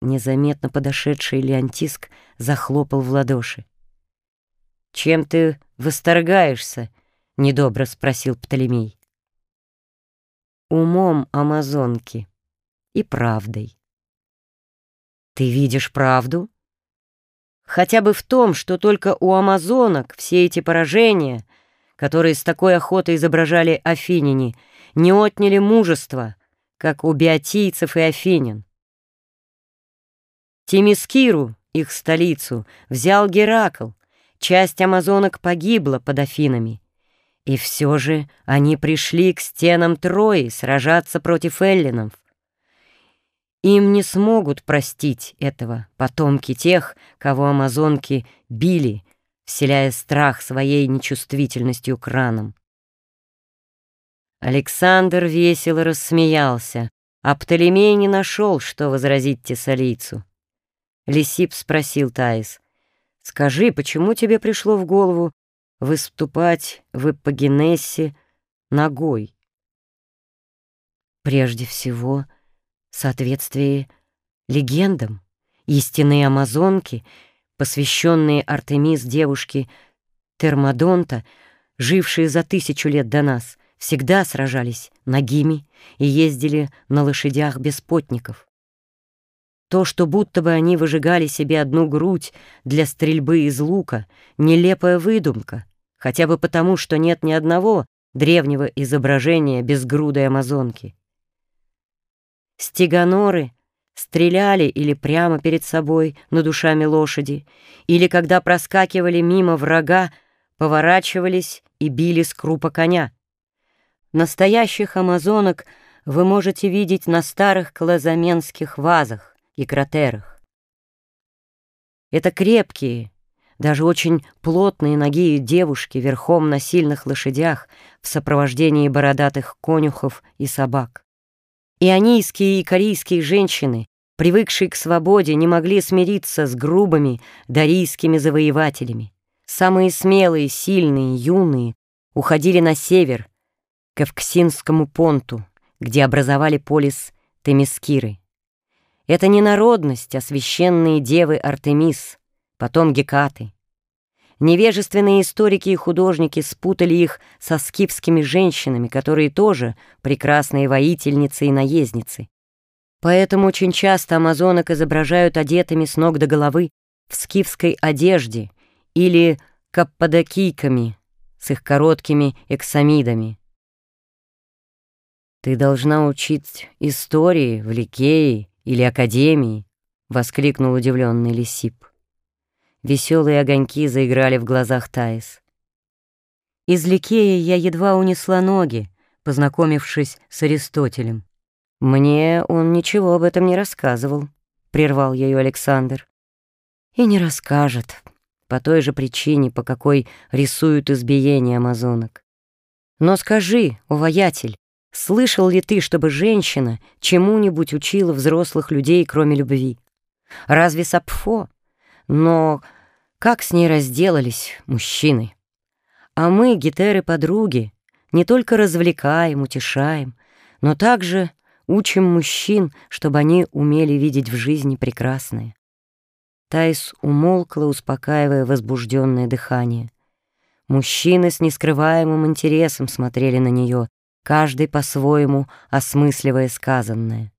Незаметно подошедший Леонтиск захлопал в ладоши. «Чем ты восторгаешься?» — недобро спросил Птолемей. «Умом амазонки и правдой». «Ты видишь правду?» «Хотя бы в том, что только у амазонок все эти поражения, которые с такой охотой изображали афиняне, не отняли мужества, как у биотийцев и афинян. Тимискиру, их столицу, взял Геракл, часть амазонок погибла под Афинами. И все же они пришли к стенам Трои сражаться против эллинов. Им не смогут простить этого потомки тех, кого амазонки били, вселяя страх своей нечувствительностью к ранам. Александр весело рассмеялся, а Птолемей не нашел, что возразить тессалийцу. Лисип спросил Таис, «Скажи, почему тебе пришло в голову выступать в эпогенессе ногой?» «Прежде всего, соответствие легендам, истинные амазонки, посвященные Артемис девушке Термодонта, жившие за тысячу лет до нас, всегда сражались ногими и ездили на лошадях без потников. То, что будто бы они выжигали себе одну грудь для стрельбы из лука, нелепая выдумка, хотя бы потому, что нет ни одного древнего изображения безгрудой амазонки. Стеганоры стреляли или прямо перед собой над ушами лошади, или, когда проскакивали мимо врага, поворачивались и били с крупа коня. Настоящих амазонок вы можете видеть на старых клазаменских вазах, и кратерах. Это крепкие, даже очень плотные ноги девушки верхом на сильных лошадях в сопровождении бородатых конюхов и собак. Ионийские и корейские женщины, привыкшие к свободе, не могли смириться с грубыми дарийскими завоевателями. Самые смелые, сильные, юные уходили на север, к Эвксинскому понту, где образовали полис Темискиры. Это не народность, а священные девы Артемис, потом Гекаты. Невежественные историки и художники спутали их со скифскими женщинами, которые тоже прекрасные воительницы и наездницы. Поэтому очень часто амазонок изображают одетыми с ног до головы в скифской одежде или каппадокийками с их короткими эксамидами. Ты должна учить истории в Ликее или академии?» — воскликнул удивленный Лисип. Веселые огоньки заиграли в глазах Таис. Из Ликея я едва унесла ноги, познакомившись с Аристотелем. «Мне он ничего об этом не рассказывал», — прервал ее Александр. «И не расскажет, по той же причине, по какой рисуют избиение амазонок. Но скажи, о воятель, Слышал ли ты, чтобы женщина чему-нибудь учила взрослых людей, кроме любви? Разве Сапфо? Но как с ней разделались мужчины? А мы, гетеры-подруги, не только развлекаем, утешаем, но также учим мужчин, чтобы они умели видеть в жизни прекрасное. Тайс умолкла, успокаивая возбужденное дыхание. Мужчины с нескрываемым интересом смотрели на нее, каждый по-своему осмысливая сказанное.